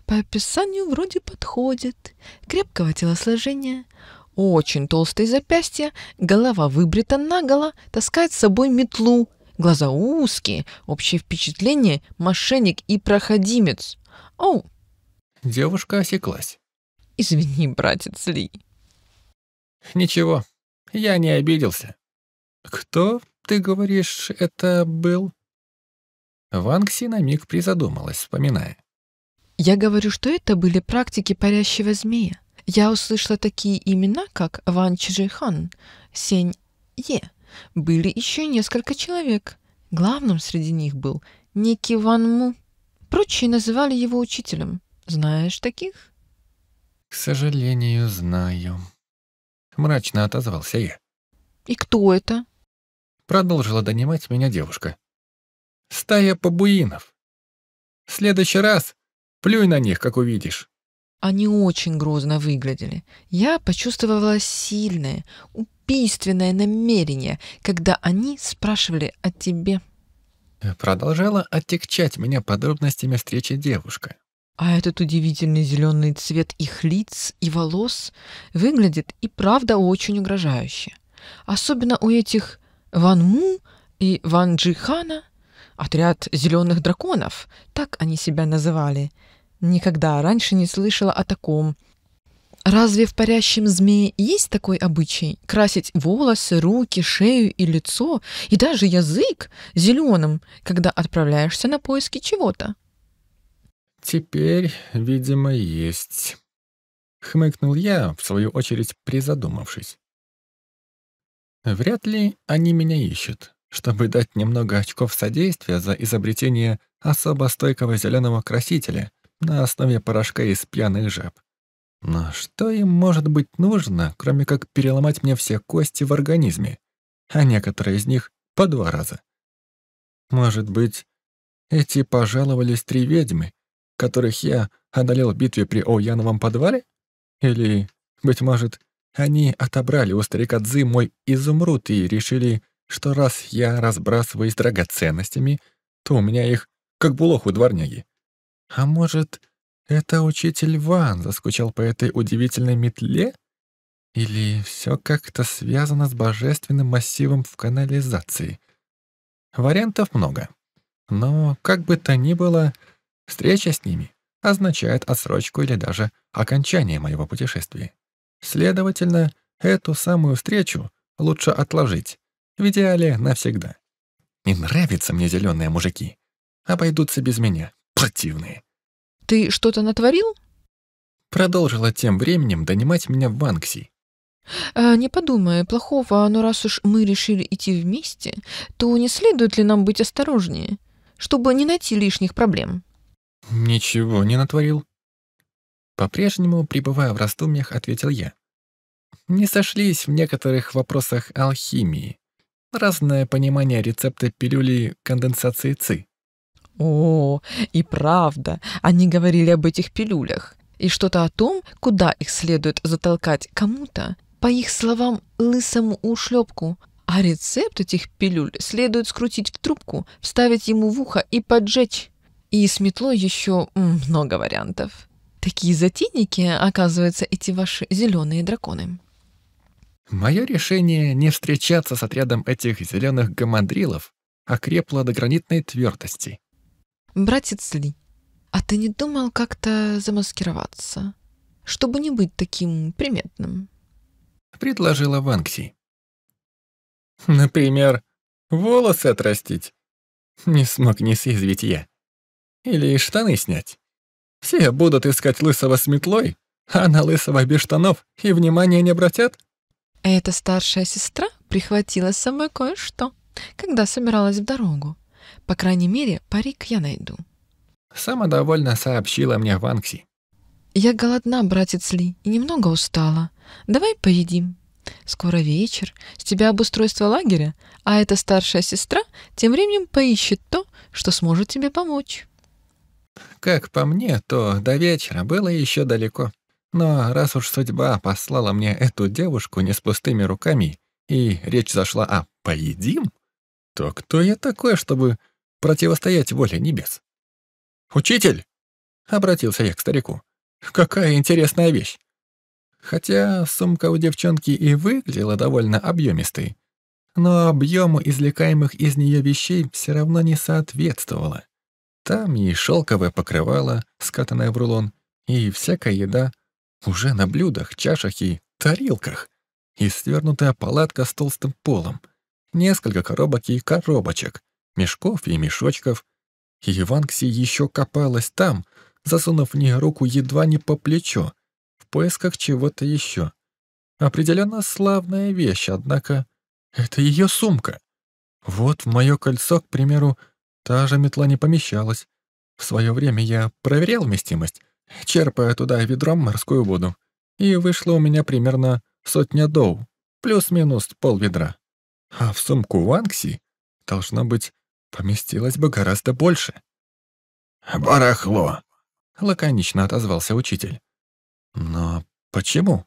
C: По описанию вроде подходит. Крепкого телосложения, очень толстые запястья, голова выбрита наголо, таскает с собой метлу, глаза узкие, общее впечатление — мошенник и проходимец. Оу,
B: Девушка осеклась.
C: извини, братец Ли.
B: Ничего, я не обиделся. Кто, ты говоришь, это был? Ванкси на миг призадумалась, вспоминая.
C: Я говорю, что это были практики парящего змея. Я услышала такие имена, как Ван Чжихан, Сень Е. Были еще несколько человек. Главным среди них был некий Ван Му. Прочие называли его учителем. Знаешь таких?
B: К сожалению, знаю. Мрачно отозвался я.
C: И кто это?
B: Продолжила донимать меня девушка. Стая побуинов. В следующий раз плюй на них, как увидишь.
C: Они очень грозно выглядели. Я почувствовала сильное, убийственное намерение, когда они спрашивали о тебе.
B: Продолжала оттекчать меня подробностями встречи девушка.
C: А этот удивительный зеленый цвет их лиц и волос выглядит и правда очень угрожающе. Особенно у этих Ван Му и Ван Джихана, отряд зеленых драконов, так они себя называли. Никогда раньше не слышала о таком. Разве в парящем змее есть такой обычай красить волосы, руки, шею и лицо, и даже язык зеленым, когда отправляешься на поиски чего-то?
B: Теперь, видимо, есть. Хмыкнул я, в свою очередь призадумавшись. Вряд ли они меня ищут, чтобы дать немного очков содействия за изобретение особо стойкого зеленого красителя на основе порошка из пьяных жаб. Но что им может быть нужно, кроме как переломать мне все кости в организме, а некоторые из них по два раза? Может быть, эти пожаловались три ведьмы, которых я одолел в битве при Оуяновом подвале? Или, быть может, они отобрали у старика Цзы мой изумруд и решили, что раз я разбрасываюсь драгоценностями, то у меня их как булох у дворняги. А может, это учитель Ван заскучал по этой удивительной метле? Или все как-то связано с божественным массивом в канализации? Вариантов много. Но, как бы то ни было, встреча с ними означает отсрочку или даже окончание моего путешествия. Следовательно, эту самую встречу лучше отложить, в идеале навсегда. Не нравятся мне зеленые мужики. Обойдутся без меня, противные.
C: Ты что-то натворил?
B: Продолжила тем временем донимать меня в Ванкси.
C: А, не подумай плохого, но раз уж мы решили идти вместе, то не следует ли нам быть осторожнее, чтобы не найти лишних проблем?
B: Ничего не натворил. По-прежнему, пребывая в раздумьях, ответил я. Не сошлись в некоторых вопросах алхимии. Разное понимание рецепта пилюли конденсации ЦИ.
C: О, и правда, они говорили об этих пилюлях. И что-то о том, куда их следует затолкать кому-то, по их словам, лысому ушлепку. А рецепт этих пилюль следует скрутить в трубку, вставить ему в ухо и поджечь. И с метлой еще много вариантов. Такие затейники, оказывается, эти ваши зеленые драконы.
B: Мое решение не встречаться с отрядом этих зеленых гамадрилов окрепло до гранитной твердости.
C: Братец Ли, а ты не думал как-то замаскироваться, чтобы не быть таким приметным?
B: Предложила Ванкси. Например, волосы отрастить. Не смог не съязвить я. Или штаны снять. Все будут искать лысого с метлой, а на лысого без штанов и внимания не обратят.
C: Эта старшая сестра прихватила с собой кое-что, когда собиралась в дорогу. По крайней мере, парик я найду.
B: Самодовольно сообщила мне Ванкси.
C: Я голодна, братец Ли, и немного устала. Давай поедим. Скоро вечер, с тебя обустройство лагеря, а эта старшая сестра тем временем поищет то, что сможет тебе помочь.
B: Как по мне, то до вечера было еще далеко. Но раз уж судьба послала мне эту девушку не с пустыми руками, и речь зашла о «поедим», то кто я такой, чтобы противостоять воле небес? «Учитель!» Обратился я к старику. Какая интересная вещь. Хотя сумка у девчонки и выглядела довольно объемистой, но объему извлекаемых из нее вещей все равно не соответствовало. Там и шелковое покрывало, скатанное в рулон, и всякая еда уже на блюдах, чашах и тарелках, и свернутая палатка с толстым полом, несколько коробок и коробочек, мешков и мешочков. И Ванкси еще копалась там, засунув в нее руку едва не по плечо, в поисках чего-то еще. Определенно славная вещь, однако это ее сумка. Вот в мое кольцо, к примеру, та же метла не помещалась. В свое время я проверял вместимость, черпая туда ведром морскую воду, и вышло у меня примерно сотня доу, плюс-минус пол ведра. А в сумку Ванкси, должно быть, поместилось бы гораздо больше.
A: «Барахло», —
B: лаконично отозвался учитель. «Но почему?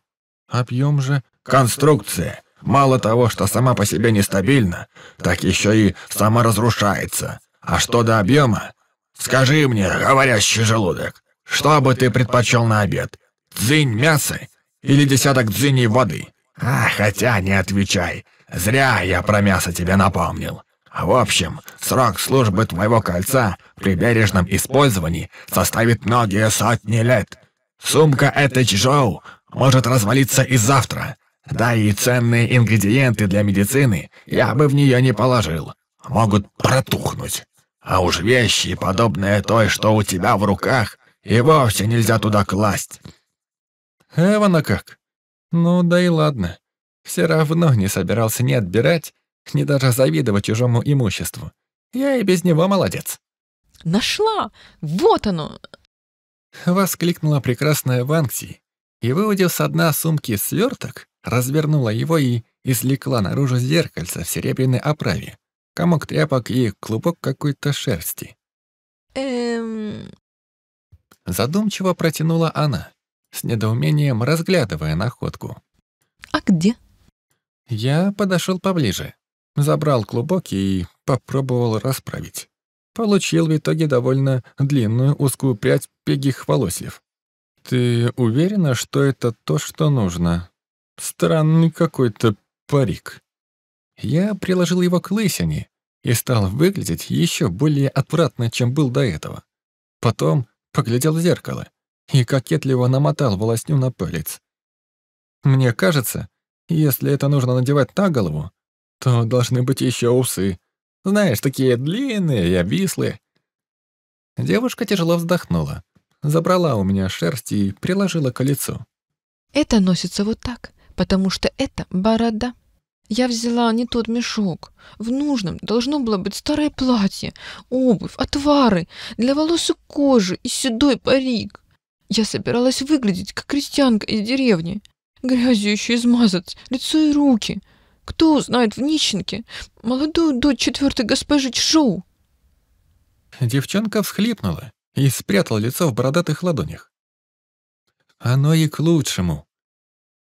B: Объем же...»
A: «Конструкция. Мало того, что сама по себе нестабильна, так еще и саморазрушается. А что до объема? Скажи мне, говорящий желудок, что бы ты предпочел на обед? Дзынь мяса или десяток дзыней воды? А, хотя не отвечай. Зря я про мясо тебе напомнил. В общем, срок службы твоего кольца при бережном использовании составит многие сотни лет. Сумка этой Чжоу может развалиться и завтра. Да и ценные ингредиенты для медицины я бы в нее не положил. Могут протухнуть. А уж вещи, подобные той, что у тебя в руках, и вовсе нельзя туда класть.
B: Эвана как? Ну да и ладно. Все равно не собирался ни отбирать, ни даже завидовать чужому имуществу. Я и без него молодец.
C: Нашла! Вот оно!
B: Воскликнула прекрасная Ванкси и, выудив с дна сумки сверток, развернула его и извлекла наружу зеркальце в серебряной оправе, комок тряпок и клубок какой-то шерсти.
C: Эм...
B: Задумчиво протянула она, с недоумением разглядывая находку.
C: А где?
B: Я подошел поближе, забрал клубок и попробовал расправить. Получил в итоге довольно длинную узкую прядь пегих волосьев. «Ты уверена, что это то, что нужно?» Странный какой-то парик. Я приложил его к лысине и стал выглядеть еще более отвратно, чем был до этого. Потом поглядел в зеркало и кокетливо намотал волосню на палец. Мне кажется, если это нужно надевать на голову, то должны быть еще усы. Знаешь, такие длинные и обвислые. Девушка тяжело вздохнула, забрала у меня шерсть и приложила к лицу.
C: Это носится вот так потому что это борода. Я взяла не тот мешок. В нужном должно было быть старое платье, обувь, отвары, для волос и кожи и седой парик. Я собиралась выглядеть, как крестьянка из деревни. Грязью еще измазать, лицо и руки. Кто узнает в нищенке молодую дочь четвертой госпожи Чжоу?
B: Девчонка всхлипнула и спрятала лицо в бородатых ладонях. Оно и к лучшему.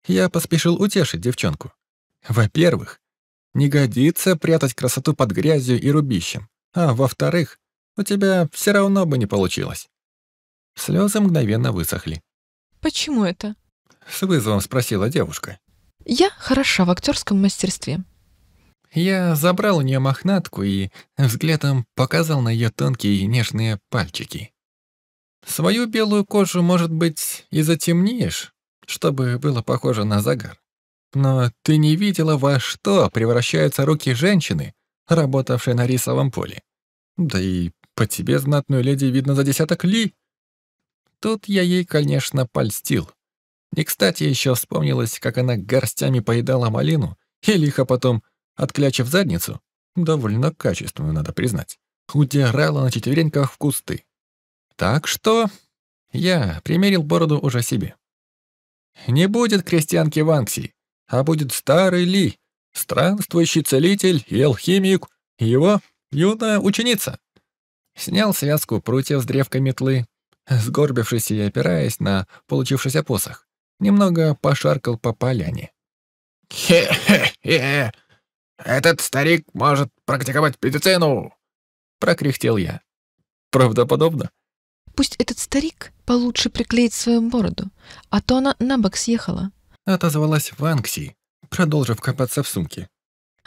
B: Я поспешил утешить девчонку. Во-первых, не годится прятать красоту под грязью и рубищем. А во-вторых, у тебя все равно бы не получилось. Слезы мгновенно высохли.
C: «Почему это?»
B: — с вызовом спросила девушка.
C: «Я хороша в актерском мастерстве».
B: Я забрал у нее мохнатку и взглядом показал на ее тонкие и нежные пальчики. Свою белую кожу, может быть, и затемнишь, чтобы было похоже на загар. Но ты не видела, во что превращаются руки женщины, работавшей на рисовом поле. Да и по тебе знатную леди видно за десяток ли. Тут я ей, конечно, польстил. И, кстати, еще вспомнилось, как она горстями поедала малину и лихо потом, отклячив задницу, довольно качественную, надо признать, удирала на четвереньках в кусты. Так что я примерил бороду уже себе. Не будет крестьянки Ванкси, а будет старый Ли, странствующий целитель и алхимик, и его юная ученица. Снял связку прутьев с древка метлы, сгорбившись и опираясь на получившийся посох, немного пошаркал по поляне.
A: «Хе-хе-хе! Этот старик может практиковать медицину!» — прокряхтел я.
B: «Правдоподобно?»
C: Пусть этот старик получше приклеит свою бороду, а то она на бок съехала.
B: Отозвалась Ванкси, продолжив копаться в сумке.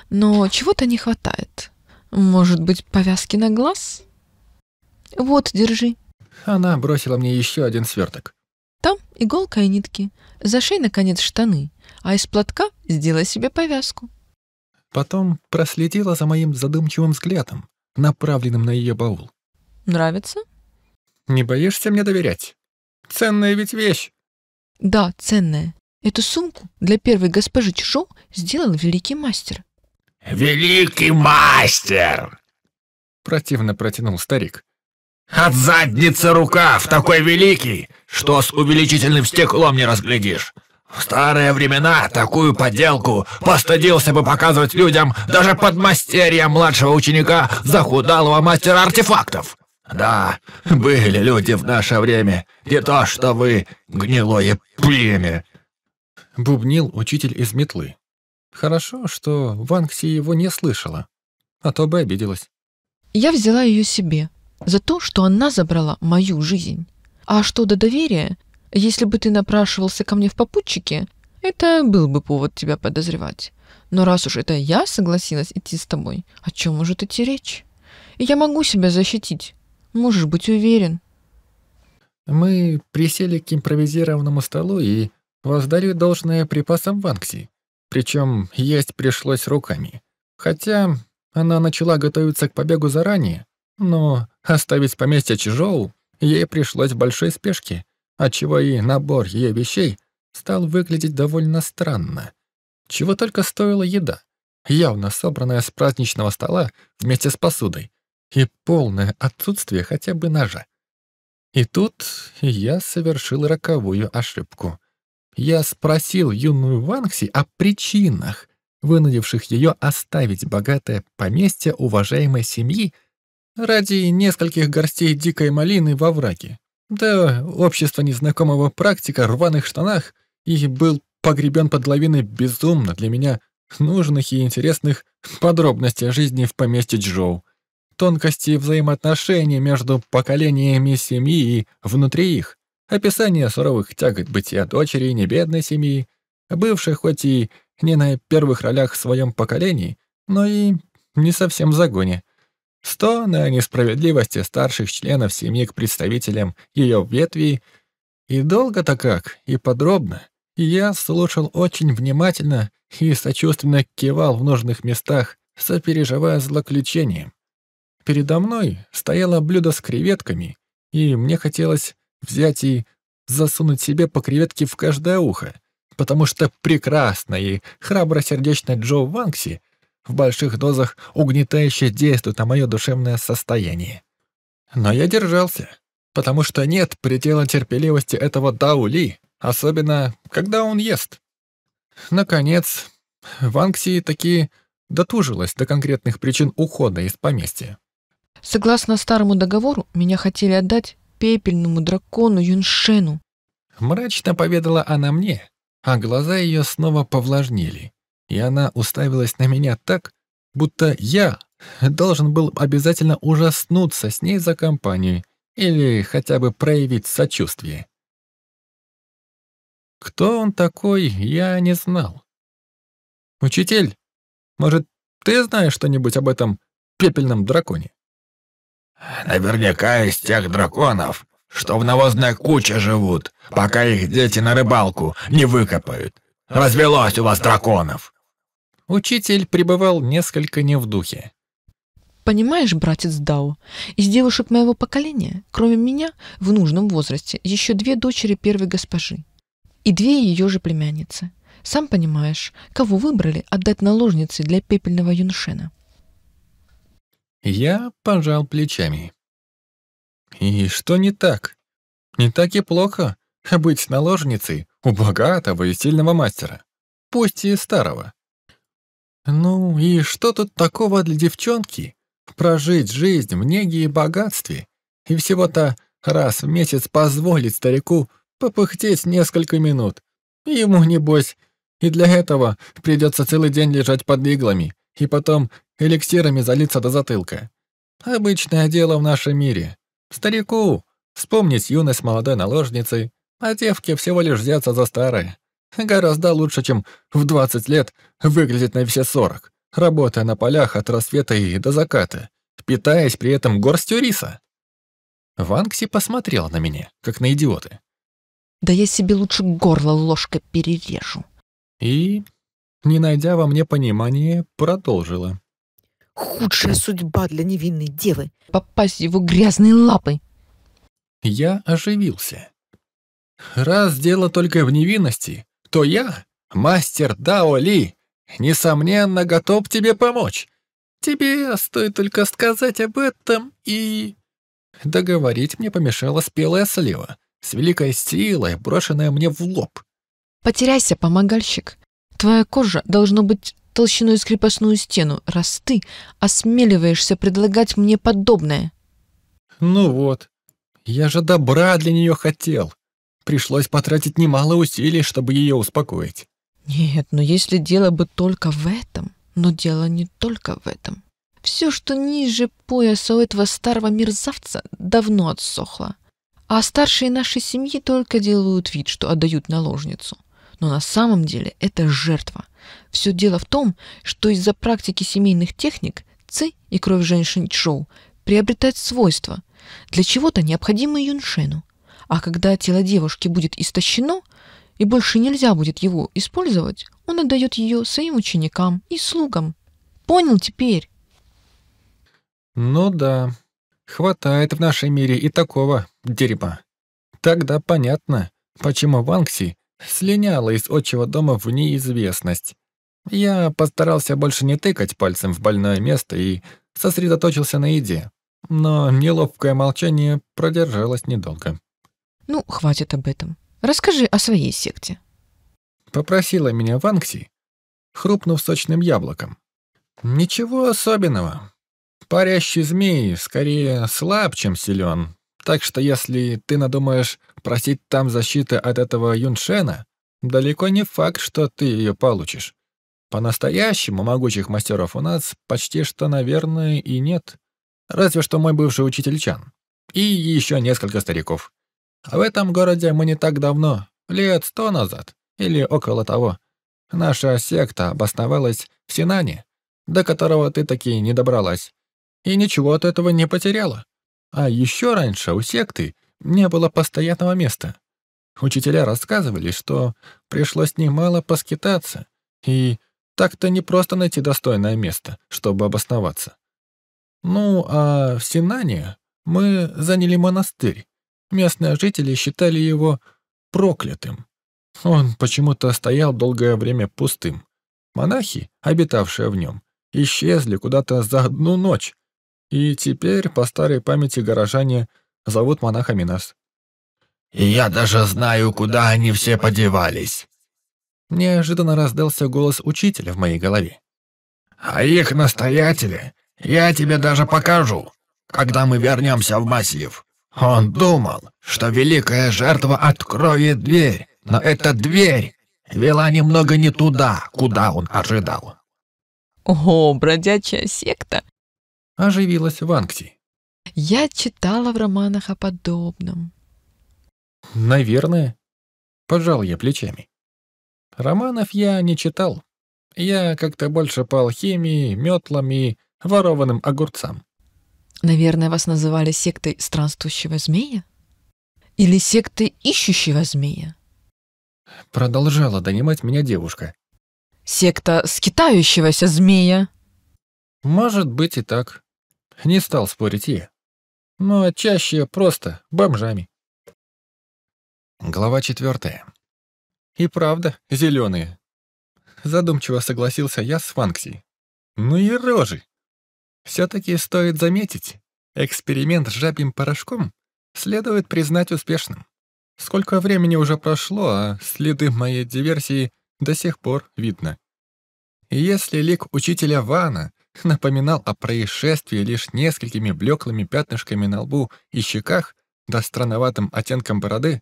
C: Но чего-то не хватает. Может быть, повязки на глаз? Вот, держи.
B: Она бросила мне еще один сверток.
C: Там иголка и нитки. Зашей, наконец, штаны, а из платка сделай себе повязку.
B: Потом проследила за моим задумчивым взглядом, направленным на ее баул.
C: Нравится?
B: Не боишься мне доверять? Ценная ведь вещь.
C: Да, ценная. Эту сумку для первой госпожи Чжоу сделал великий мастер.
A: «Великий мастер!»
B: Противно протянул старик.
A: «От задницы рукав такой великий, что с увеличительным стеклом не разглядишь. В старые времена такую подделку постыдился бы показывать людям даже подмастерья младшего ученика захудалого мастера артефактов. Да, были люди в наше время, не то что вы, гнилое племя.
B: Бубнил учитель из метлы. Хорошо, что Ванкси его не слышала, а то бы обиделась.
C: Я взяла ее себе за то, что она забрала мою жизнь. А что до доверия, если бы ты напрашивался ко мне в попутчике, это был бы повод тебя подозревать. Но раз уж это я согласилась идти с тобой, о чем может идти речь? И я могу себя защитить. Можешь быть уверен.
B: Мы присели к импровизированному столу и воздали должное припасам Ванкси. Причем есть пришлось руками. Хотя она начала готовиться к побегу заранее, но оставить поместье Чижоу ей пришлось в большой спешке, отчего и набор ее вещей стал выглядеть довольно странно. Чего только стоила еда, явно собранная с праздничного стола вместе с посудой, и полное отсутствие хотя бы ножа. И тут я совершил роковую ошибку. Я спросил юную Ванкси о причинах, вынудивших ее оставить богатое поместье уважаемой семьи ради нескольких горстей дикой малины во враге. Да, общество незнакомого практика рваных штанах и был погребен под лавиной безумно для меня нужных и интересных подробностей жизни в поместье Джоу тонкости взаимоотношений между поколениями семьи и внутри их, описание суровых тягот бытия дочери небедной семьи, бывшей хоть и не на первых ролях в своем поколении, но и не совсем в загоне. Стоны о несправедливости старших членов семьи к представителям ее ветви, и долго-то как, и подробно. Я слушал очень внимательно и сочувственно кивал в нужных местах, сопереживая злоключением. Передо мной стояло блюдо с креветками, и мне хотелось взять и засунуть себе по креветке в каждое ухо, потому что прекрасная и храбросердечная Джо Ванкси в больших дозах угнетающе действует на мое душевное состояние. Но я держался, потому что нет предела терпеливости этого Даули, особенно когда он ест. Наконец, Ванкси таки дотужилась до конкретных причин ухода из поместья.
C: Согласно старому договору, меня хотели отдать пепельному дракону Юншену.
B: Мрачно поведала она мне, а глаза ее снова повлажнели, и она уставилась на меня так, будто я должен был обязательно ужаснуться с ней за компанию или хотя бы проявить сочувствие. Кто он такой, я не знал. «Учитель, может, ты знаешь что-нибудь об этом пепельном драконе?»
A: Наверняка из тех драконов, что в навозной куче живут, пока их дети на рыбалку не выкопают. Развелось у вас драконов!»
B: Учитель пребывал несколько не в духе.
C: Понимаешь, братец Дао, из девушек моего поколения, кроме меня, в нужном возрасте, еще две дочери первой госпожи. И две ее же племянницы. Сам понимаешь, кого выбрали отдать наложнице для пепельного юншена.
B: Я пожал плечами. И что не так? Не так и плохо быть наложницей у богатого и сильного мастера, пусть и старого. Ну и что тут такого для девчонки? Прожить жизнь в неге и богатстве и всего-то раз в месяц позволить старику попыхтеть несколько минут. Ему, небось, и для этого придется целый день лежать под иглами и потом эликсирами залиться до затылка. Обычное дело в нашем мире. Старику Вспомнить юность молодой наложницы, а девки всего лишь взяться за старое. Гораздо лучше, чем в 20 лет выглядеть на все 40, работая на полях от рассвета и до заката, питаясь при этом горстью риса. Ванкси посмотрел на меня, как на идиоты.
C: Да я себе лучше горло ложкой перережу.
B: И, не найдя во мне понимания, продолжила.
D: Худшая судьба для невинной девы.
C: Попасть в его грязные лапы.
B: Я оживился. Раз дело только в невинности, то я, мастер Дао Ли, несомненно, готов тебе помочь. Тебе стоит только сказать об этом и... Договорить мне помешала спелая слива, с великой силой, брошенная мне в лоб.
C: Потеряйся, помогальщик. Твоя кожа должно быть толщиной с крепостную стену, раз ты осмеливаешься предлагать мне подобное.
B: Ну вот, я же добра для нее хотел. Пришлось потратить немало усилий, чтобы ее успокоить.
C: Нет, но если дело бы только в этом, но дело не только в этом. Все, что ниже пояса у этого старого мерзавца, давно отсохло. А старшие нашей семьи только делают вид, что отдают наложницу. Но на самом деле это жертва. Все дело в том, что из-за практики семейных техник ци и кровь женщин Чжоу приобретает свойства, для чего-то необходимые Юншену. А когда тело девушки будет истощено, и больше нельзя будет его использовать, он отдает ее своим ученикам и слугам. Понял теперь?
B: Ну да, хватает в нашем мире и такого дерьма. Тогда понятно, почему Ванкси слиняла из отчего дома в неизвестность. Я постарался больше не тыкать пальцем в больное место и сосредоточился на еде. Но неловкое молчание продержалось недолго.
C: Ну, хватит об этом. Расскажи о своей секте.
B: Попросила меня Ванкси, хрупнув сочным яблоком. Ничего особенного. Парящий змей скорее слаб, чем силен. Так что если ты надумаешь просить там защиты от этого Юншена, далеко не факт, что ты ее получишь. По-настоящему могучих мастеров у нас почти что, наверное, и нет. Разве что мой бывший учитель Чан. И еще несколько стариков. А в этом городе мы не так давно, лет сто назад, или около того. Наша секта обосновалась в Синане, до которого ты таки не добралась и ничего от этого не потеряла. А еще раньше у секты не было постоянного места. Учителя рассказывали, что пришлось немало поскитаться, и так-то не просто найти достойное место, чтобы обосноваться. Ну, а в Синане мы заняли монастырь. Местные жители считали его проклятым. Он почему-то стоял долгое время пустым. Монахи, обитавшие в нем, исчезли куда-то за одну ночь, и теперь, по старой памяти горожане, зовут монахами нас.
A: «И я даже знаю, куда они все подевались!»
B: Неожиданно раздался голос учителя в моей голове.
A: «А их настоятеля я тебе даже покажу, когда мы вернемся в массив. Он думал, что великая жертва откроет дверь, но эта дверь вела немного не туда, куда он ожидал».
C: Ого, бродячая секта.
B: Оживилась Ванкси.
C: Я читала в романах о подобном.
B: Наверное. Пожал я плечами. Романов я не читал. Я как-то больше по алхимии, метлам и ворованным огурцам.
C: Наверное, вас называли сектой странствующего змея? Или сектой ищущего змея?
B: Продолжала донимать меня девушка.
C: Секта скитающегося змея?
B: Может быть и так. Не стал спорить я. Но чаще просто бомжами. Глава четвертая. И правда, зеленые. Задумчиво согласился я с Фанкси. Ну и рожи. Все-таки стоит заметить, эксперимент с жабьим порошком следует признать успешным. Сколько времени уже прошло, а следы моей диверсии до сих пор видно. Если лик учителя Вана напоминал о происшествии лишь несколькими блеклыми пятнышками на лбу и щеках да странноватым оттенком бороды,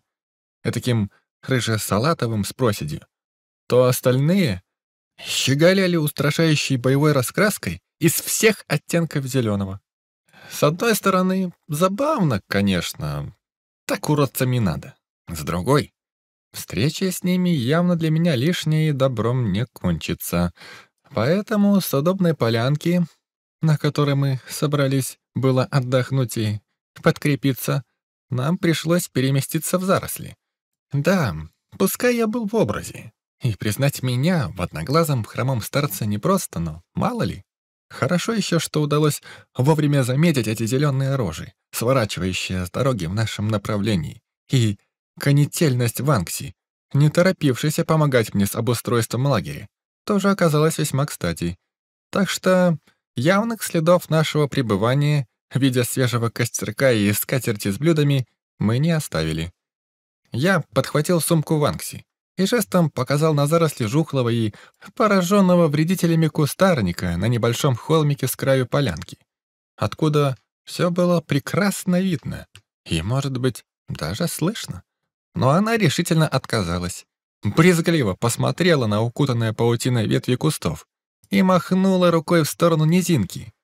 B: таким рыже-салатовым с проседью, то остальные щеголяли устрашающей боевой раскраской из всех оттенков зеленого. С одной стороны, забавно, конечно, так уродцам и надо. С другой, встреча с ними явно для меня лишней и добром не кончится. Поэтому с удобной полянки, на которой мы собрались было отдохнуть и подкрепиться, нам пришлось переместиться в заросли. Да, пускай я был в образе. И признать меня в одноглазом хромом старце непросто, но мало ли. Хорошо еще, что удалось вовремя заметить эти зеленые рожи, сворачивающие с дороги в нашем направлении, и конетельность Ванкси, не торопившийся помогать мне с обустройством лагеря, тоже оказалась весьма кстати. Так что явных следов нашего пребывания в виде свежего костерка и скатерти с блюдами мы не оставили. Я подхватил сумку Ванкси и жестом показал на заросли жухлого и пораженного вредителями кустарника на небольшом холмике с краю полянки, откуда все было прекрасно видно и, может быть, даже слышно. Но она решительно отказалась, брезгливо посмотрела на укутанные паутиной ветви кустов и махнула рукой в сторону низинки,